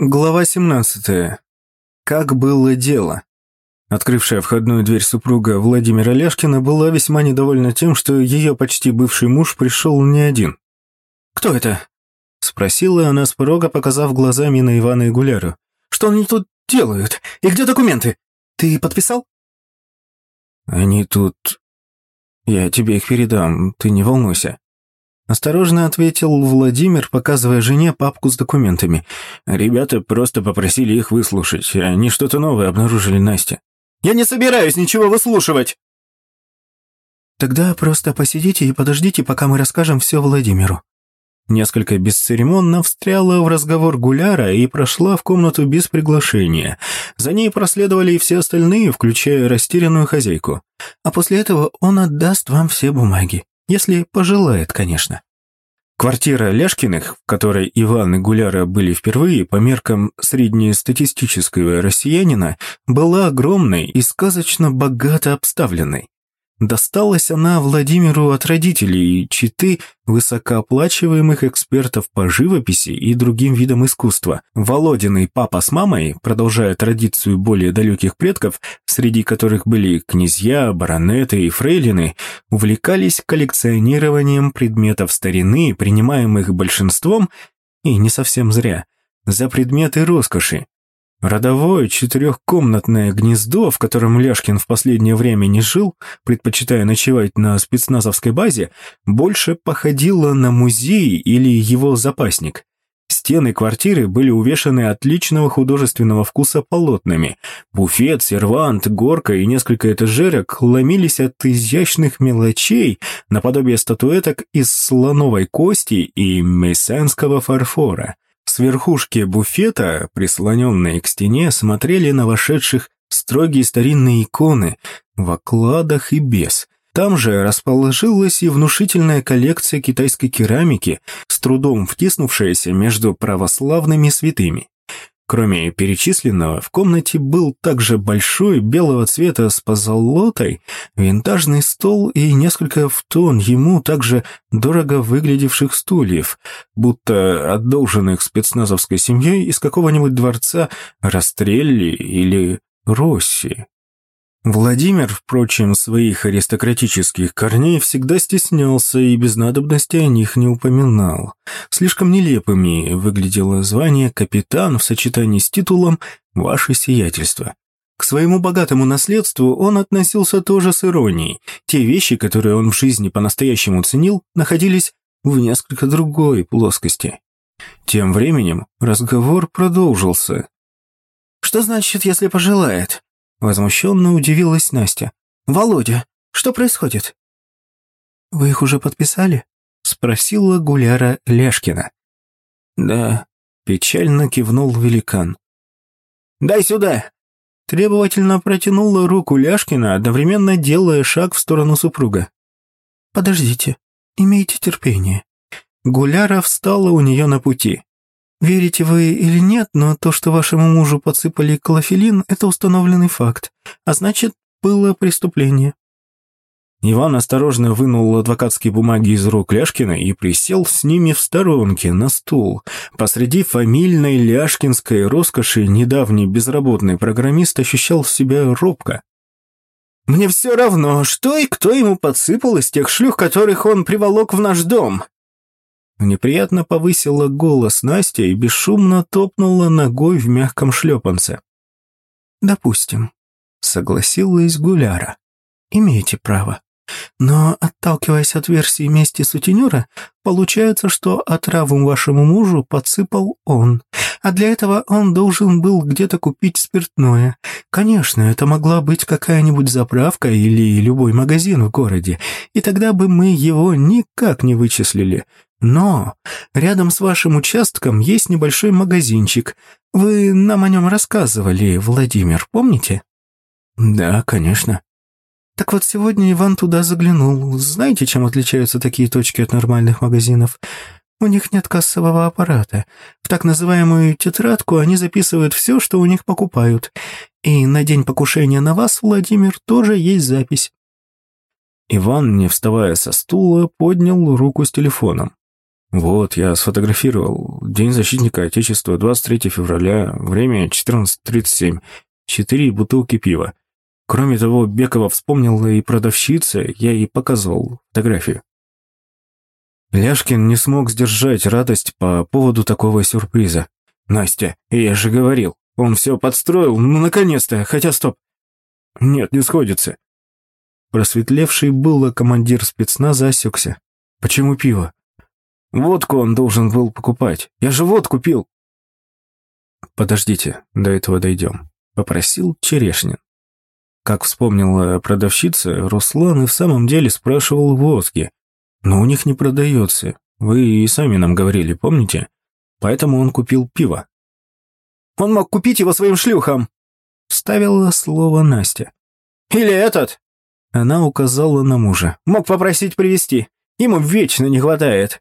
Глава 17. Как было дело? Открывшая входную дверь супруга Владимира Ляшкина была весьма недовольна тем, что ее почти бывший муж пришел не один. «Кто это?» – спросила она с порога, показав глазами на Ивана и Гуляру. «Что они тут делают? И где документы? Ты подписал?» «Они тут... Я тебе их передам, ты не волнуйся», Осторожно ответил Владимир, показывая жене папку с документами. Ребята просто попросили их выслушать. Они что-то новое обнаружили Настя. «Я не собираюсь ничего выслушивать!» «Тогда просто посидите и подождите, пока мы расскажем все Владимиру». Несколько бесцеремонно встряла в разговор Гуляра и прошла в комнату без приглашения. За ней проследовали и все остальные, включая растерянную хозяйку. А после этого он отдаст вам все бумаги. Если пожелает, конечно. Квартира Ляшкиных, в которой Иван и Гуляра были впервые по меркам среднестатистического россиянина, была огромной и сказочно богато обставленной. Досталась она Владимиру от родителей читы высокооплачиваемых экспертов по живописи и другим видам искусства. Володиный папа с мамой, продолжая традицию более далеких предков, среди которых были князья, баронеты и фрейлины, увлекались коллекционированием предметов старины, принимаемых большинством, и не совсем зря, за предметы роскоши, Родовое четырехкомнатное гнездо, в котором Ляшкин в последнее время не жил, предпочитая ночевать на спецназовской базе, больше походило на музей или его запасник. Стены квартиры были увешаны отличного художественного вкуса полотнами. Буфет, сервант, горка и несколько этажерок ломились от изящных мелочей наподобие статуэток из слоновой кости и мессенского фарфора. С верхушки буфета, прислоненные к стене, смотрели на вошедших строгие старинные иконы в окладах и без. Там же расположилась и внушительная коллекция китайской керамики, с трудом втиснувшаяся между православными святыми. Кроме перечисленного, в комнате был также большой белого цвета с позолотой, винтажный стол и несколько в тон ему также дорого выглядевших стульев, будто одолженных спецназовской семьей из какого-нибудь дворца Растрелли или Росси. Владимир, впрочем, своих аристократических корней всегда стеснялся и без надобности о них не упоминал. Слишком нелепыми выглядело звание «капитан» в сочетании с титулом «Ваше сиятельство». К своему богатому наследству он относился тоже с иронией. Те вещи, которые он в жизни по-настоящему ценил, находились в несколько другой плоскости. Тем временем разговор продолжился. «Что значит, если пожелает?» Возмущенно удивилась Настя. «Володя, что происходит?» «Вы их уже подписали?» Спросила Гуляра Ляшкина. «Да», печально кивнул великан. «Дай сюда!» Требовательно протянула руку Ляшкина, одновременно делая шаг в сторону супруга. «Подождите, имейте терпение». Гуляра встала у нее на пути. Верите вы или нет, но то, что вашему мужу подсыпали клофелин, это установленный факт, а значит, было преступление. Иван осторожно вынул адвокатские бумаги из рук Ляшкина и присел с ними в сторонке на стул. Посреди фамильной ляшкинской роскоши недавний безработный программист ощущал себя робко. «Мне все равно, что и кто ему подсыпал из тех шлюх, которых он приволок в наш дом», Неприятно повысила голос Настя и бесшумно топнула ногой в мягком шлепанце. «Допустим», — согласилась Гуляра. «Имеете право. Но, отталкиваясь от версии мести сутенера, получается, что отраву вашему мужу подсыпал он, а для этого он должен был где-то купить спиртное. Конечно, это могла быть какая-нибудь заправка или любой магазин в городе, и тогда бы мы его никак не вычислили. Но рядом с вашим участком есть небольшой магазинчик. Вы нам о нем рассказывали, Владимир, помните? Да, конечно. Так вот, сегодня Иван туда заглянул. Знаете, чем отличаются такие точки от нормальных магазинов? У них нет кассового аппарата. В так называемую тетрадку они записывают все, что у них покупают. И на день покушения на вас, Владимир, тоже есть запись. Иван, не вставая со стула, поднял руку с телефоном. Вот, я сфотографировал. День защитника Отечества, 23 февраля, время 14.37. Четыре бутылки пива. Кроме того, Бекова вспомнила и продавщица, я ей показывал фотографию. Ляшкин не смог сдержать радость по поводу такого сюрприза. «Настя, я же говорил, он все подстроил, ну, наконец-то, хотя стоп. Нет, не сходится». Просветлевший было командир спецназа осекся. «Почему пиво?» «Водку он должен был покупать. Я же водку пил». «Подождите, до этого дойдем», — попросил Черешнин. Как вспомнила продавщица, Руслан и в самом деле спрашивал водки, но у них не продается. Вы и сами нам говорили, помните? Поэтому он купил пиво. Он мог купить его своим шлюхам, вставила слово Настя. Или этот? Она указала на мужа. Мог попросить привезти. Ему вечно не хватает.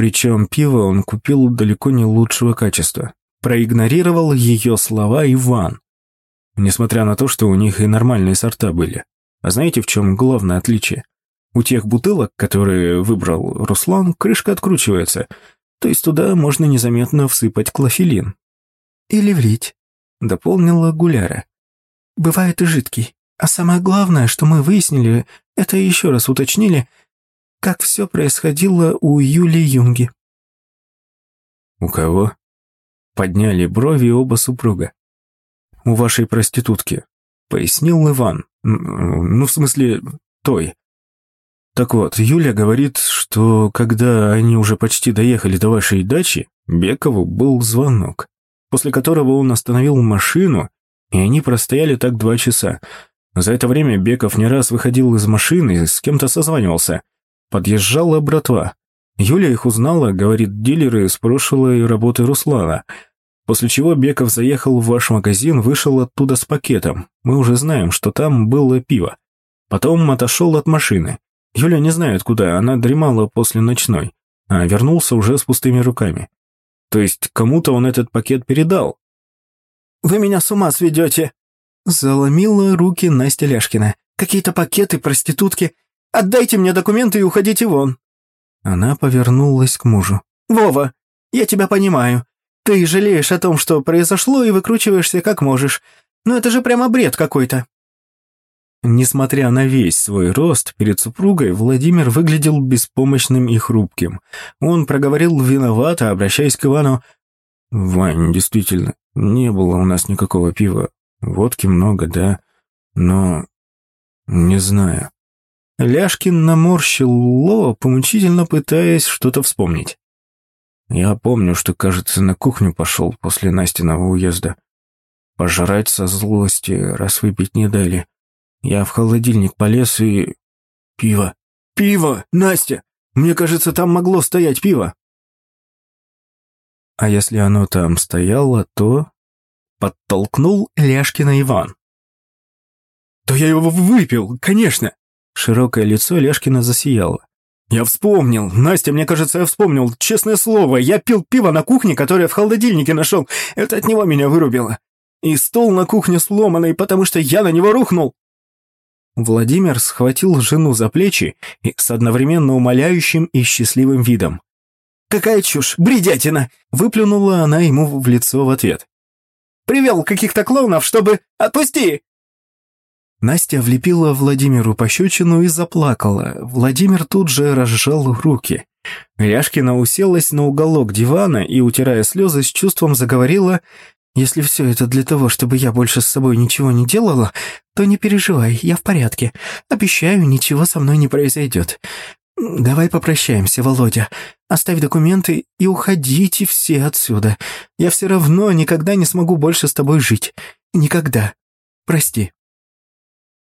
Причем пиво он купил далеко не лучшего качества. Проигнорировал ее слова Иван. Несмотря на то, что у них и нормальные сорта были. А знаете, в чем главное отличие? У тех бутылок, которые выбрал Руслан, крышка откручивается, то есть туда можно незаметно всыпать клофелин. «Или влить», — дополнила Гуляра. «Бывает и жидкий. А самое главное, что мы выяснили, это еще раз уточнили, как все происходило у Юли Юнги». «У кого?» Подняли брови оба супруга. «У вашей проститутки», — пояснил Иван. «Ну, в смысле, той. Так вот, Юля говорит, что когда они уже почти доехали до вашей дачи, Бекову был звонок, после которого он остановил машину, и они простояли так два часа. За это время Беков не раз выходил из машины и с кем-то созванивался. Подъезжала братва. Юля их узнала, говорит, дилеры с прошлой работы Руслана. После чего Беков заехал в ваш магазин, вышел оттуда с пакетом. Мы уже знаем, что там было пиво. Потом отошел от машины. Юля не знает куда, она дремала после ночной, а вернулся уже с пустыми руками. То есть кому-то он этот пакет передал. «Вы меня с ума сведете!» Заломила руки Настя Ляшкина. «Какие-то пакеты, проститутки. Отдайте мне документы и уходите вон». Она повернулась к мужу. «Вова, я тебя понимаю. Ты жалеешь о том, что произошло, и выкручиваешься как можешь. Но это же прямо бред какой-то. Несмотря на весь свой рост, перед супругой Владимир выглядел беспомощным и хрупким. Он проговорил виновато, обращаясь к Ивану. «Вань, действительно, не было у нас никакого пива. Водки много, да, но... не знаю». Ляшкин наморщил лоб, мучительно пытаясь что-то вспомнить. Я помню, что, кажется, на кухню пошел после Настиного уезда. Пожрать со злости, раз выпить не дали. Я в холодильник полез и... Пиво. Пиво! Настя! Мне кажется, там могло стоять пиво. А если оно там стояло, то... Подтолкнул Ляшкина Иван. То я его выпил, конечно. Широкое лицо Ляшкина засияло. «Я вспомнил! Настя, мне кажется, я вспомнил! Честное слово, я пил пиво на кухне, которое в холодильнике нашел! Это от него меня вырубило! И стол на кухне сломанный, потому что я на него рухнул!» Владимир схватил жену за плечи и с одновременно умоляющим и счастливым видом. «Какая чушь! Бредятина!» — выплюнула она ему в лицо в ответ. «Привел каких-то клоунов, чтобы... Отпусти!» Настя влепила Владимиру пощечину и заплакала. Владимир тут же разжал руки. Ряшкина уселась на уголок дивана и, утирая слезы, с чувством заговорила если все это для того, чтобы я больше с собой ничего не делала, то не переживай, я в порядке. Обещаю, ничего со мной не произойдет. Давай попрощаемся, Володя. Оставь документы и уходите все отсюда. Я все равно никогда не смогу больше с тобой жить. Никогда. Прости.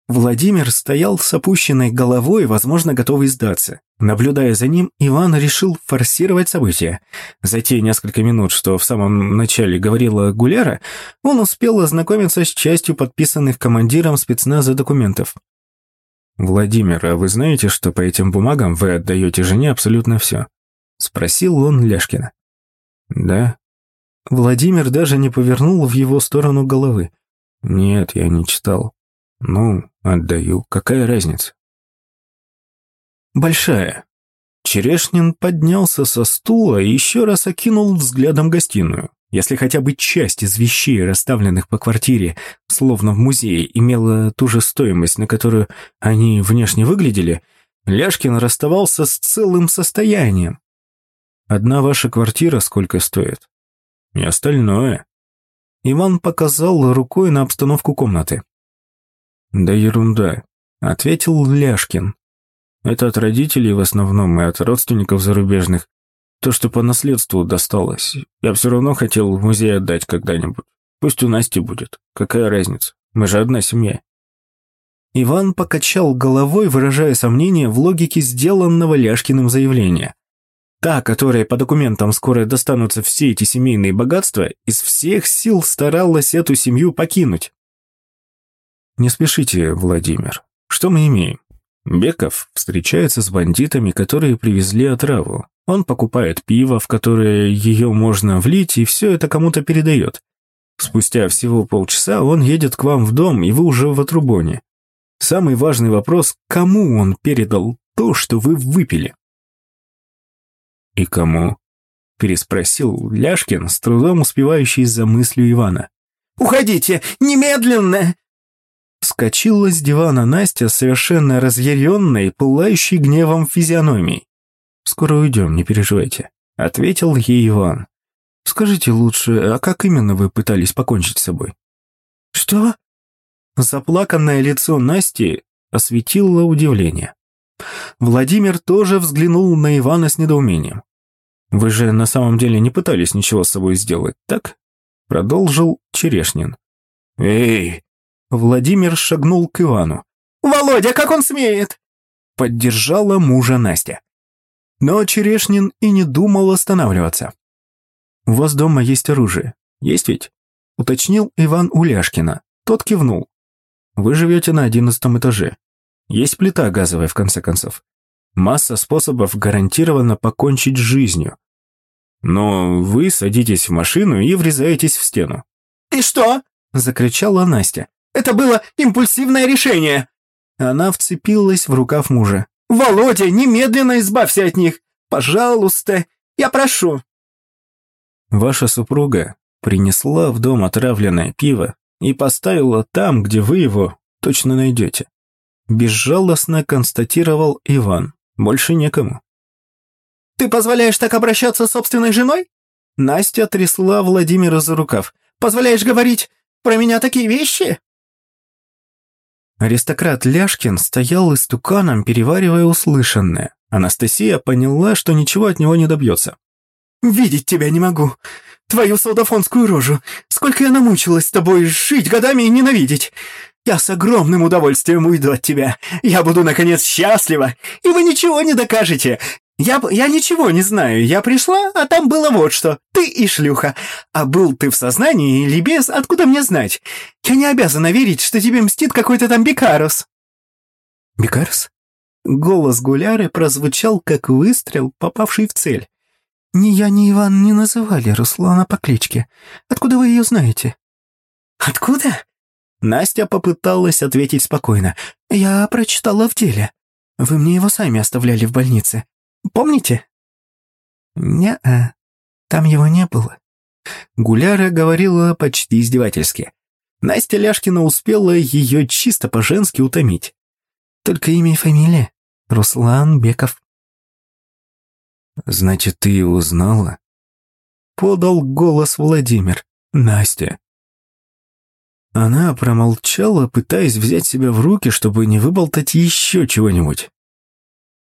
Владимир стоял с опущенной головой, возможно, готовый сдаться. Наблюдая за ним, Иван решил форсировать события. За те несколько минут, что в самом начале говорила Гуляра, он успел ознакомиться с частью подписанных командиром спецназа документов. «Владимир, а вы знаете, что по этим бумагам вы отдаете жене абсолютно все?» — спросил он Ляшкина. «Да». Владимир даже не повернул в его сторону головы. «Нет, я не читал». «Ну, отдаю. Какая разница?» «Большая», Черешнин поднялся со стула и еще раз окинул взглядом гостиную. Если хотя бы часть из вещей, расставленных по квартире, словно в музее, имела ту же стоимость, на которую они внешне выглядели, Ляшкин расставался с целым состоянием. Одна ваша квартира сколько стоит? И остальное. Иван показал рукой на обстановку комнаты. Да ерунда, ответил Ляшкин. Это от родителей в основном и от родственников зарубежных. То, что по наследству досталось. Я все равно хотел в музей отдать когда-нибудь. Пусть у Насти будет. Какая разница? Мы же одна семья. Иван покачал головой, выражая сомнение в логике сделанного Ляшкиным заявления. Та, которая по документам скоро достанутся все эти семейные богатства, из всех сил старалась эту семью покинуть. Не спешите, Владимир. Что мы имеем? Беков встречается с бандитами, которые привезли отраву. Он покупает пиво, в которое ее можно влить, и все это кому-то передает. Спустя всего полчаса он едет к вам в дом, и вы уже в отрубоне. Самый важный вопрос – кому он передал то, что вы выпили? «И кому?» – переспросил Ляшкин, с трудом успевающий за мыслью Ивана. «Уходите! Немедленно!» Скочила с дивана Настя, совершенно разъяренной, пылающей гневом физиономией. «Скоро уйдем, не переживайте», — ответил ей Иван. «Скажите лучше, а как именно вы пытались покончить с собой?» «Что?» Заплаканное лицо Насти осветило удивление. Владимир тоже взглянул на Ивана с недоумением. «Вы же на самом деле не пытались ничего с собой сделать, так?» Продолжил Черешнин. «Эй!» Владимир шагнул к Ивану. «Володя, как он смеет?» Поддержала мужа Настя. Но Черешнин и не думал останавливаться. «У вас дома есть оружие, есть ведь?» Уточнил Иван Уляшкина. Тот кивнул. «Вы живете на одиннадцатом этаже. Есть плита газовая, в конце концов. Масса способов гарантированно покончить с жизнью. Но вы садитесь в машину и врезаетесь в стену. «И что?» – закричала Настя. «Это было импульсивное решение!» Она вцепилась в рукав мужа. «Володя, немедленно избавься от них! Пожалуйста, я прошу!» Ваша супруга принесла в дом отравленное пиво и поставила там, где вы его точно найдете. Безжалостно констатировал Иван. Больше некому. «Ты позволяешь так обращаться с собственной женой?» Настя трясла Владимира за рукав. «Позволяешь говорить про меня такие вещи?» Аристократ Ляшкин стоял истуканом, переваривая услышанное. Анастасия поняла, что ничего от него не добьется. «Видеть тебя не могу. Твою солдафонскую рожу. Сколько я намучилась с тобой жить годами и ненавидеть. Я с огромным удовольствием уйду от тебя. Я буду, наконец, счастлива, и вы ничего не докажете. Я, я ничего не знаю. Я пришла, а там было вот что. Ты и шлюха. А был ты в сознании или без, откуда мне знать? Я не обязана верить, что тебе мстит какой-то там Бекарус». «Бекарус?» Голос Гуляры прозвучал, как выстрел, попавший в цель. «Ни я, ни Иван не называли Руслана по кличке. Откуда вы ее знаете?» «Откуда?» Настя попыталась ответить спокойно. «Я прочитала в деле. Вы мне его сами оставляли в больнице. Помните?» «Не-а, там его не было». Гуляра говорила почти издевательски. Настя Ляшкина успела ее чисто по-женски утомить. «Только имя и фамилия. Руслан Беков». «Значит, ты узнала?» Подал голос Владимир. «Настя, она промолчала, пытаясь взять себя в руки, чтобы не выболтать еще чего-нибудь.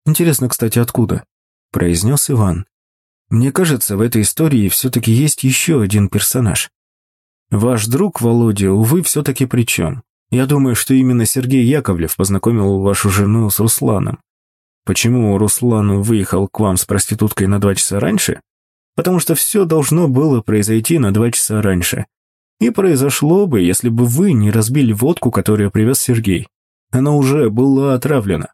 «Интересно, кстати, откуда?» – произнес Иван. «Мне кажется, в этой истории все-таки есть еще один персонаж. Ваш друг, Володя, увы, все-таки при чем? Я думаю, что именно Сергей Яковлев познакомил вашу жену с Русланом. Почему Руслан выехал к вам с проституткой на два часа раньше? Потому что все должно было произойти на два часа раньше, и произошло бы, если бы вы не разбили водку, которую привез Сергей. Она уже была отравлена.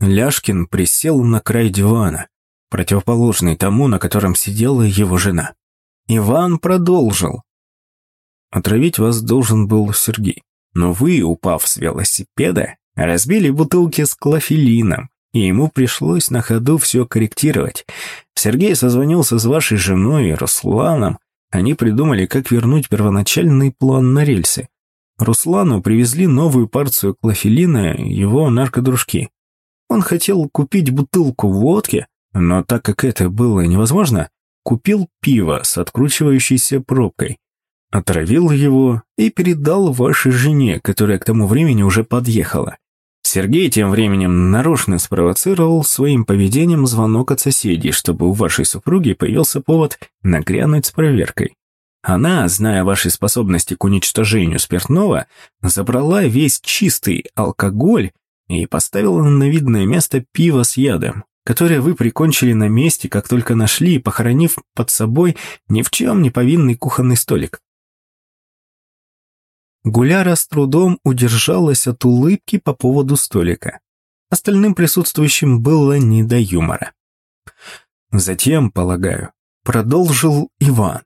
Ляшкин присел на край дивана, противоположный тому, на котором сидела его жена. Иван продолжил. Отравить вас должен был Сергей. Но вы, упав с велосипеда, разбили бутылки с клофелином, и ему пришлось на ходу все корректировать. Сергей созвонился с вашей женой и Русланом. Они придумали, как вернуть первоначальный план на рельсы. Руслану привезли новую порцию клофелина его наркодружки. Он хотел купить бутылку водки, но так как это было невозможно, купил пиво с откручивающейся пробкой, отравил его и передал вашей жене, которая к тому времени уже подъехала. Сергей тем временем нарочно спровоцировал своим поведением звонок от соседей, чтобы у вашей супруги появился повод нагрянуть с проверкой. Она, зная ваши способности к уничтожению спиртного, забрала весь чистый алкоголь и поставила на видное место пиво с ядом, которое вы прикончили на месте, как только нашли, похоронив под собой ни в чем не повинный кухонный столик. Гуляра с трудом удержалась от улыбки по поводу столика. Остальным присутствующим было не до юмора. Затем, полагаю, продолжил Иван.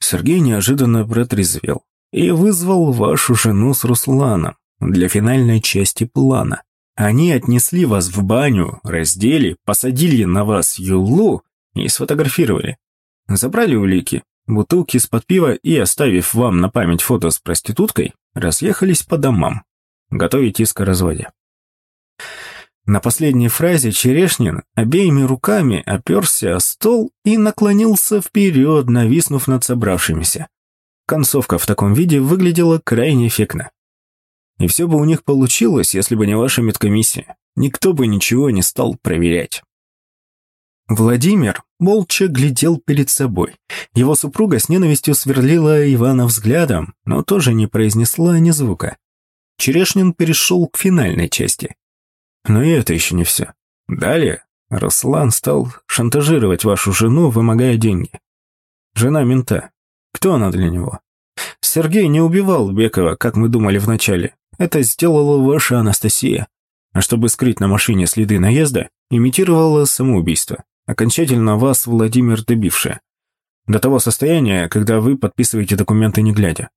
Сергей неожиданно протрезвел и вызвал вашу жену с Русланом для финальной части плана. Они отнесли вас в баню, раздели, посадили на вас юлу и сфотографировали. Забрали улики, бутылки из-под пива и, оставив вам на память фото с проституткой, разъехались по домам. Готовить иск о разводе. На последней фразе Черешнин обеими руками оперся о стол и наклонился вперед, нависнув над собравшимися. Концовка в таком виде выглядела крайне эффектно. И все бы у них получилось, если бы не ваша медкомиссия. Никто бы ничего не стал проверять. Владимир молча глядел перед собой. Его супруга с ненавистью сверлила Ивана взглядом, но тоже не произнесла ни звука. Черешнин перешел к финальной части. Но и это еще не все. Далее Руслан стал шантажировать вашу жену, вымогая деньги. Жена мента. Кто она для него? Сергей не убивал Бекова, как мы думали вначале. Это сделала ваша Анастасия. А чтобы скрыть на машине следы наезда, имитировала самоубийство окончательно вас, Владимир, добившее. До того состояния, когда вы подписываете документы не глядя.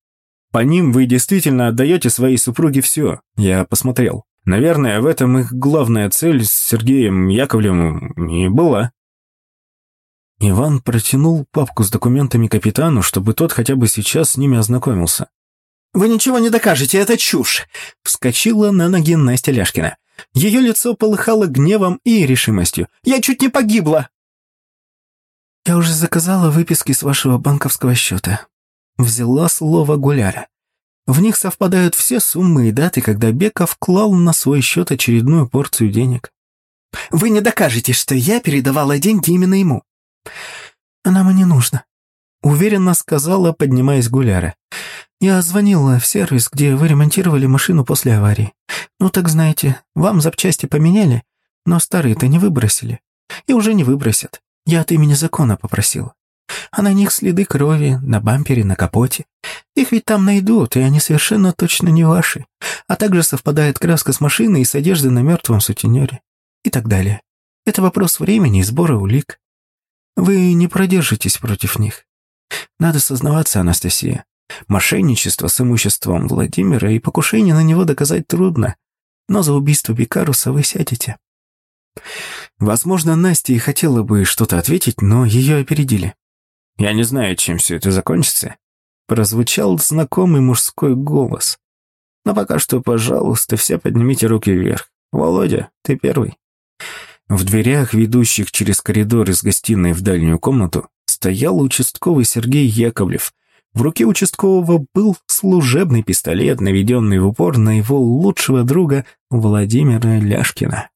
По ним вы действительно отдаете своей супруге все, я посмотрел. Наверное, в этом их главная цель с Сергеем Яковлевым и была. Иван протянул папку с документами капитану, чтобы тот хотя бы сейчас с ними ознакомился. «Вы ничего не докажете, это чушь!» Вскочила на ноги Настя Ляшкина. Ее лицо полыхало гневом и решимостью. «Я чуть не погибла!» «Я уже заказала выписки с вашего банковского счета». Взяла слово Гуляра. В них совпадают все суммы и даты, когда Беков клал на свой счет очередную порцию денег. «Вы не докажете, что я передавала деньги именно ему». «А нам и не нужно», — уверенно сказала, поднимаясь Гуляра. Я звонила в сервис, где вы ремонтировали машину после аварии. Ну так знаете, вам запчасти поменяли, но старые-то не выбросили. И уже не выбросят. Я от имени закона попросила. А на них следы крови, на бампере, на капоте. Их ведь там найдут, и они совершенно точно не ваши. А также совпадает краска с машины и с одеждой на мертвом сутенере. И так далее. Это вопрос времени и сбора улик. Вы не продержитесь против них. Надо сознаваться, Анастасия. Мошенничество с имуществом Владимира и покушение на него доказать трудно, но за убийство Бекаруса вы сядете. Возможно, Настя и хотела бы что-то ответить, но ее опередили. «Я не знаю, чем все это закончится», — прозвучал знакомый мужской голос. «Но пока что, пожалуйста, все поднимите руки вверх. Володя, ты первый». В дверях, ведущих через коридор из гостиной в дальнюю комнату, стоял участковый Сергей Яковлев в руке участкового был служебный пистолет, наведенный в упор на его лучшего друга Владимира Ляшкина.